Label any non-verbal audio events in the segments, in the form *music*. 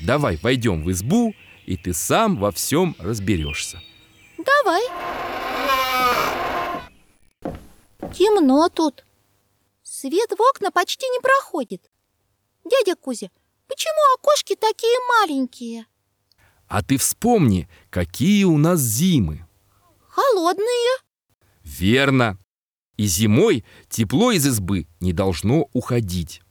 Давай войдем в избу, и ты сам во всем разберешься. Давай. Темно тут. Свет в окна почти не проходит. Дядя Кузя, почему окошки такие маленькие? А ты вспомни, какие у нас зимы. Холодные. Верно. И зимой тепло из избы не должно уходить.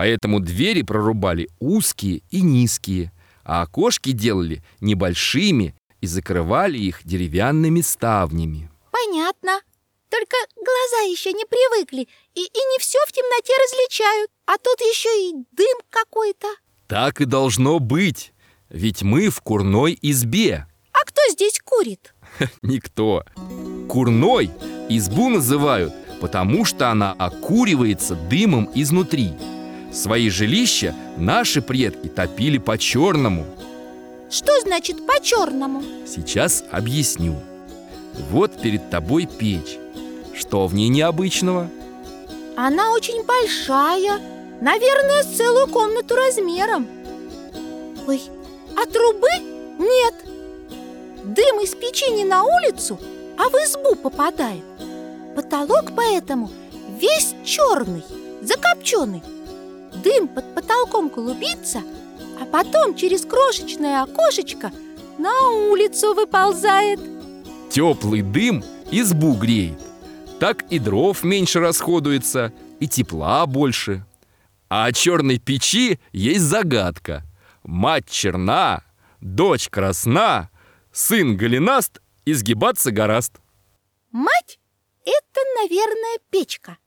Поэтому двери прорубали узкие и низкие, а окошки делали небольшими и закрывали их деревянными ставнями. Понятно. Только глаза еще не привыкли и, и не все в темноте различают. А тут еще и дым какой-то. Так и должно быть, ведь мы в курной избе. А кто здесь курит? *laughs* Никто. Курной избу называют, потому что она окуривается дымом изнутри. Свои жилища наши предки топили по-черному. Что значит по-черному? Сейчас объясню. Вот перед тобой печь. Что в ней необычного? Она очень большая. Наверное, с целую комнату размером. Ой, а трубы нет. Дым из печи не на улицу, а в избу попадает. Потолок поэтому весь черный, закопченный. Дым под потолком клубится, а потом через крошечное окошечко на улицу выползает. Теплый дым избу греет. Так и дров меньше расходуется, и тепла больше. А о черной печи есть загадка. Мать черна, дочь красна, сын голенаст, изгибаться гораст. Мать – это, наверное, печка.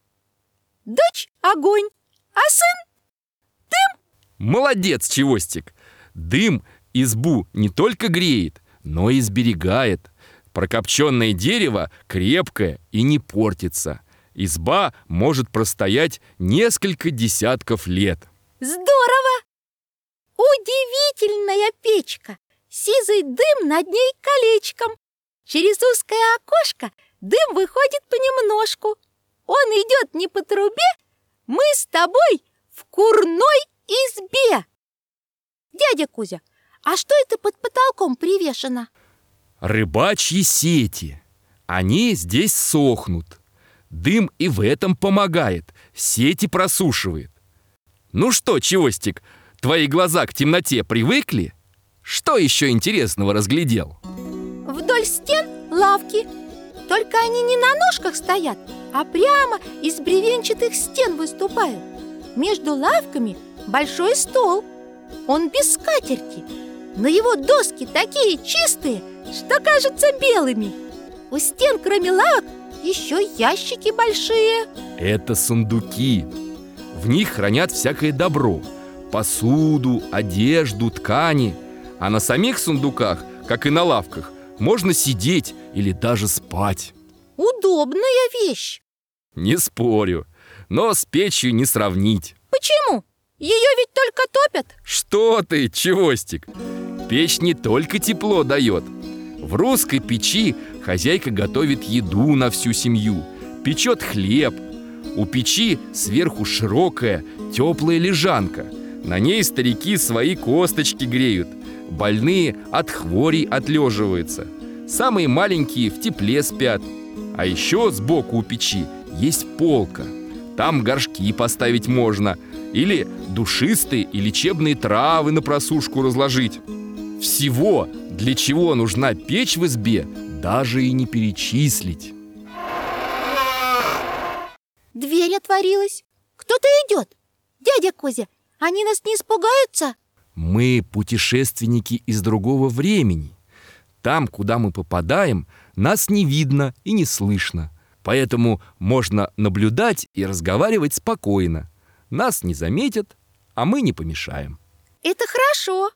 Дочь – огонь, а сын. Молодец, Чевостик! Дым избу не только греет, но и сберегает. Прокопченное дерево крепкое и не портится. Изба может простоять несколько десятков лет. Здорово! Удивительная печка! Сизый дым над ней колечком. Через узкое окошко дым выходит понемножку. Он идет не по трубе, мы с тобой в курной избе. Дядя Кузя, а что это под потолком привешено? Рыбачьи сети. Они здесь сохнут. Дым и в этом помогает, сети просушивает. Ну что, Чевостик, твои глаза к темноте привыкли? Что еще интересного разглядел? Вдоль стен лавки. Только они не на ножках стоят, а прямо из бревенчатых стен выступают. Между лавками большой стол. Он без скатерти. Но его доски такие чистые, что кажутся белыми. У стен, кроме лавок, еще ящики большие. Это сундуки. В них хранят всякое добро. Посуду, одежду, ткани. А на самих сундуках, как и на лавках, можно сидеть или даже спать. Удобная вещь. Не спорю, но с печью не сравнить. Почему? Ее ведь только топят. Что ты, Чевостик? Печь не только тепло дает. В русской печи хозяйка готовит еду на всю семью, печет хлеб. У печи сверху широкая, теплая лежанка. На ней старики свои косточки греют. Больные от хворей отлеживаются. Самые маленькие в тепле спят. А еще сбоку у печи есть полка. Там горшки поставить можно. Или душистые и лечебные травы на просушку разложить. Всего, для чего нужна печь в избе, даже и не перечислить. Дверь отворилась. Кто-то идет. Дядя Кузя, они нас не испугаются? Мы путешественники из другого времени. Там, куда мы попадаем, нас не видно и не слышно. Поэтому можно наблюдать и разговаривать спокойно. Нас не заметят, а мы не помешаем. Это хорошо.